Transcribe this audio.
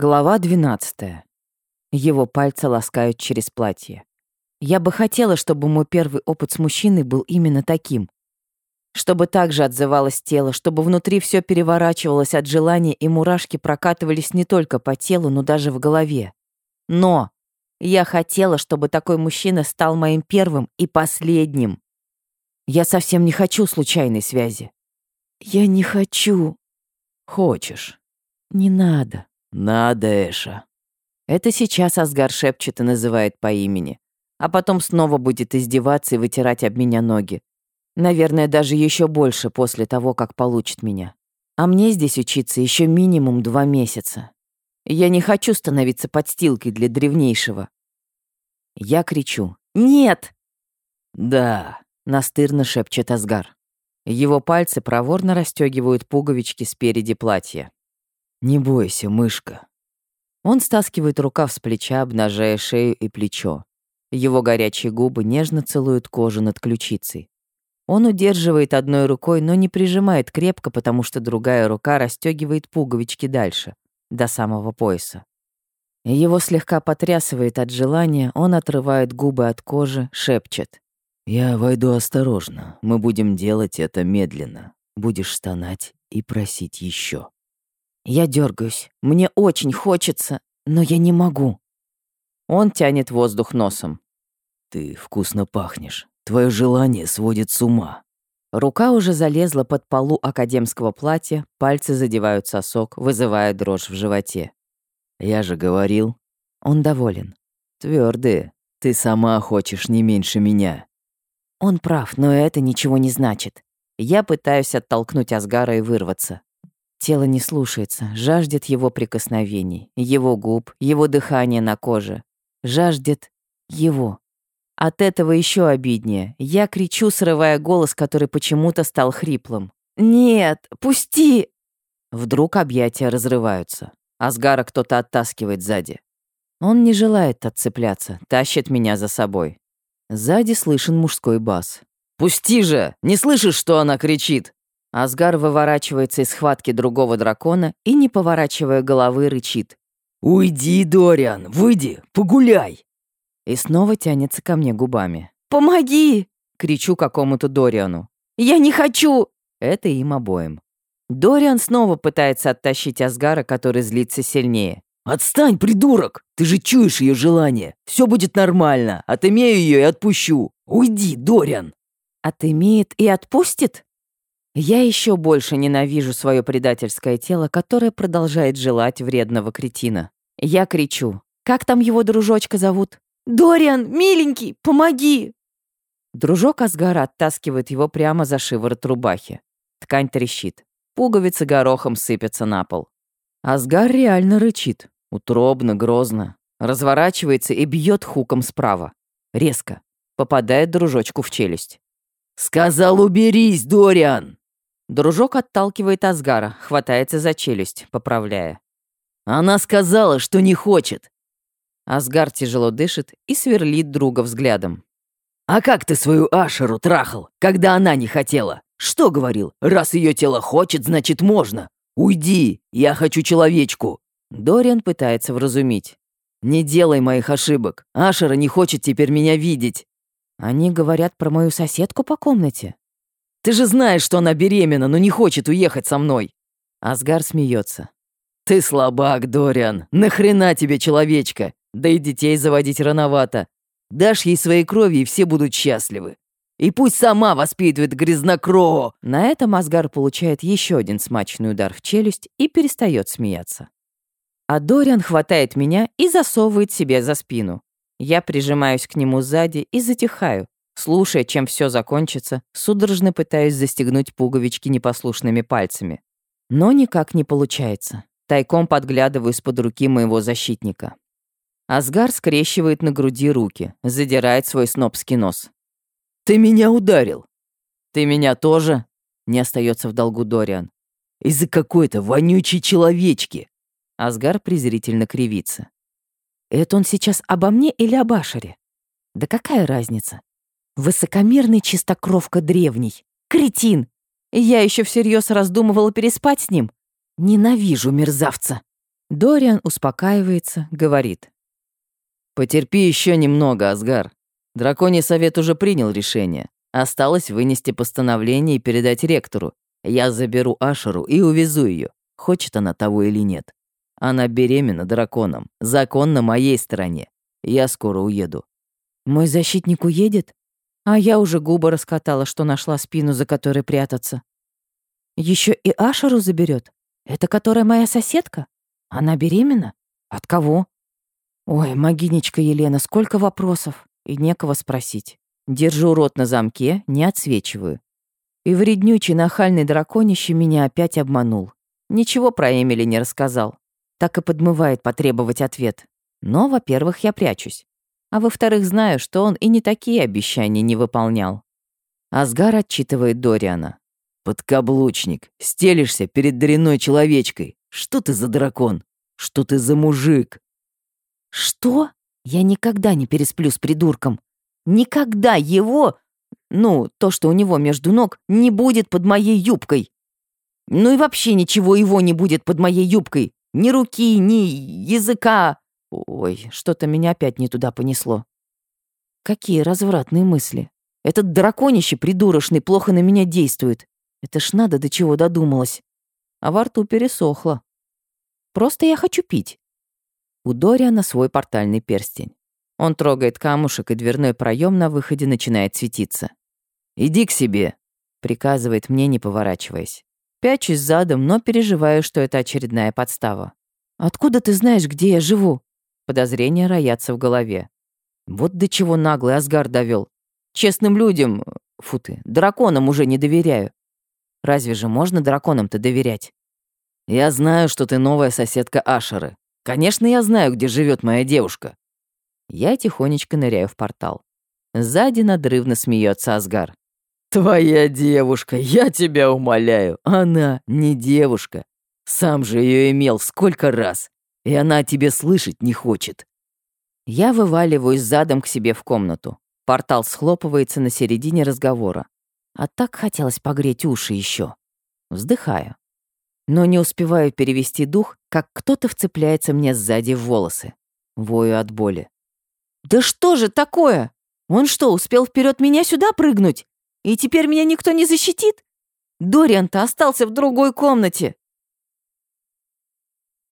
Глава 12. Его пальцы ласкают через платье. Я бы хотела, чтобы мой первый опыт с мужчиной был именно таким. Чтобы так же отзывалось тело, чтобы внутри все переворачивалось от желания и мурашки прокатывались не только по телу, но даже в голове. Но я хотела, чтобы такой мужчина стал моим первым и последним. Я совсем не хочу случайной связи. Я не хочу. Хочешь. Не надо. Надо, Эша. Это сейчас Асгар шепчет и называет по имени. А потом снова будет издеваться и вытирать об меня ноги. Наверное, даже еще больше после того, как получит меня. А мне здесь учиться еще минимум два месяца. Я не хочу становиться подстилкой для древнейшего. Я кричу «Нет!» «Да», — настырно шепчет Асгар. Его пальцы проворно расстегивают пуговички спереди платья. «Не бойся, мышка». Он стаскивает рукав с плеча, обнажая шею и плечо. Его горячие губы нежно целуют кожу над ключицей. Он удерживает одной рукой, но не прижимает крепко, потому что другая рука расстегивает пуговички дальше, до самого пояса. Его слегка потрясывает от желания, он отрывает губы от кожи, шепчет. «Я войду осторожно. Мы будем делать это медленно. Будешь стонать и просить еще. Я дергаюсь. Мне очень хочется, но я не могу. Он тянет воздух носом. Ты вкусно пахнешь. Твое желание сводит с ума. Рука уже залезла под полу академского платья, пальцы задевают сосок, вызывая дрожь в животе. Я же говорил. Он доволен. Твердые. Ты сама хочешь не меньше меня. Он прав, но это ничего не значит. Я пытаюсь оттолкнуть Асгара и вырваться. Тело не слушается, жаждет его прикосновений, его губ, его дыхания на коже. Жаждет его. От этого еще обиднее. Я кричу, срывая голос, который почему-то стал хриплым. «Нет, пусти!» Вдруг объятия разрываются. Асгара кто-то оттаскивает сзади. Он не желает отцепляться, тащит меня за собой. Сзади слышен мужской бас. «Пусти же! Не слышишь, что она кричит?» Асгар выворачивается из схватки другого дракона и, не поворачивая головы, рычит. «Уйди, Дориан, выйди, погуляй!» И снова тянется ко мне губами. «Помоги!» — кричу какому-то Дориану. «Я не хочу!» Это им обоим. Дориан снова пытается оттащить Асгара, который злится сильнее. «Отстань, придурок! Ты же чуешь ее желание. Все будет нормально. Отымею ее и отпущу. Уйди, Дориан!» «Отымеет и отпустит?» Я еще больше ненавижу свое предательское тело, которое продолжает желать вредного кретина. Я кричу. «Как там его дружочка зовут?» «Дориан, миленький, помоги!» Дружок Асгара оттаскивает его прямо за шиворот рубахи. Ткань трещит. Пуговицы горохом сыпятся на пол. Асгар реально рычит. Утробно, грозно. Разворачивается и бьет хуком справа. Резко. Попадает дружочку в челюсть. «Сказал, уберись, Дориан!» Дружок отталкивает Асгара, хватается за челюсть, поправляя. «Она сказала, что не хочет!» Асгар тяжело дышит и сверлит друга взглядом. «А как ты свою Ашеру трахал, когда она не хотела? Что говорил? Раз ее тело хочет, значит можно. Уйди, я хочу человечку!» Дориан пытается вразумить. «Не делай моих ошибок. Ашера не хочет теперь меня видеть». Они говорят про мою соседку по комнате. Ты же знаешь, что она беременна, но не хочет уехать со мной». Асгар смеется. «Ты слабак, Дориан. Нахрена тебе человечка? Да и детей заводить рановато. Дашь ей своей крови, и все будут счастливы. И пусть сама воспитывает грязнокрово!» На этом Асгар получает еще один смачный удар в челюсть и перестает смеяться. А Дориан хватает меня и засовывает себе за спину. Я прижимаюсь к нему сзади и затихаю, Слушая, чем все закончится, судорожно пытаюсь застегнуть пуговички непослушными пальцами. Но никак не получается. Тайком подглядываю из-под руки моего защитника. Асгар скрещивает на груди руки, задирает свой снобский нос. «Ты меня ударил!» «Ты меня тоже?» — не остается в долгу Дориан. «Из-за какой-то вонючей человечки!» Асгар презрительно кривится. «Это он сейчас обо мне или об Ашере? Да какая разница? Высокомерный чистокровка древний. Кретин! Я еще всерьез раздумывала переспать с ним. Ненавижу мерзавца. Дориан успокаивается, говорит. «Потерпи еще немного, Асгар. Драконий совет уже принял решение. Осталось вынести постановление и передать ректору. Я заберу Ашеру и увезу ее, хочет она того или нет. Она беременна драконом, закон на моей стороне. Я скоро уеду. Мой защитник уедет? А я уже губы раскатала, что нашла спину, за которой прятаться. Еще и Ашеру заберет. Это которая моя соседка? Она беременна? От кого? Ой, могинечка Елена, сколько вопросов. И некого спросить. Держу рот на замке, не отсвечиваю. И вреднючий нахальный драконище меня опять обманул. Ничего про Эмили не рассказал. Так и подмывает потребовать ответ. Но, во-первых, я прячусь. А во-вторых, знаю, что он и не такие обещания не выполнял. Асгар отчитывает Дориана. «Подкаблучник, стелишься перед дрянной человечкой. Что ты за дракон? Что ты за мужик?» «Что? Я никогда не пересплю с придурком. Никогда его, ну, то, что у него между ног, не будет под моей юбкой. Ну и вообще ничего его не будет под моей юбкой. Ни руки, ни языка. Ой, что-то меня опять не туда понесло. Какие развратные мысли. Этот драконище придурочный плохо на меня действует. Это ж надо до чего додумалась. А во рту пересохло. Просто я хочу пить. У Дориана свой портальный перстень. Он трогает камушек, и дверной проем на выходе начинает светиться. «Иди к себе», — приказывает мне, не поворачиваясь. Пячусь задом, но переживаю, что это очередная подстава. «Откуда ты знаешь, где я живу?» Подозрения роятся в голове. Вот до чего наглый Асгар довел. Честным людям, фу ты, драконам уже не доверяю. Разве же можно драконам-то доверять? Я знаю, что ты новая соседка Ашеры. Конечно, я знаю, где живет моя девушка. Я тихонечко ныряю в портал. Сзади надрывно смеется Асгар. «Твоя девушка, я тебя умоляю, она не девушка. Сам же ее имел сколько раз, и она о тебе слышать не хочет». Я вываливаюсь задом к себе в комнату. Портал схлопывается на середине разговора. А так хотелось погреть уши еще. Вздыхаю. Но не успеваю перевести дух, как кто-то вцепляется мне сзади в волосы. Вою от боли. «Да что же такое? Он что, успел вперед меня сюда прыгнуть? И теперь меня никто не защитит? Дориан-то остался в другой комнате!»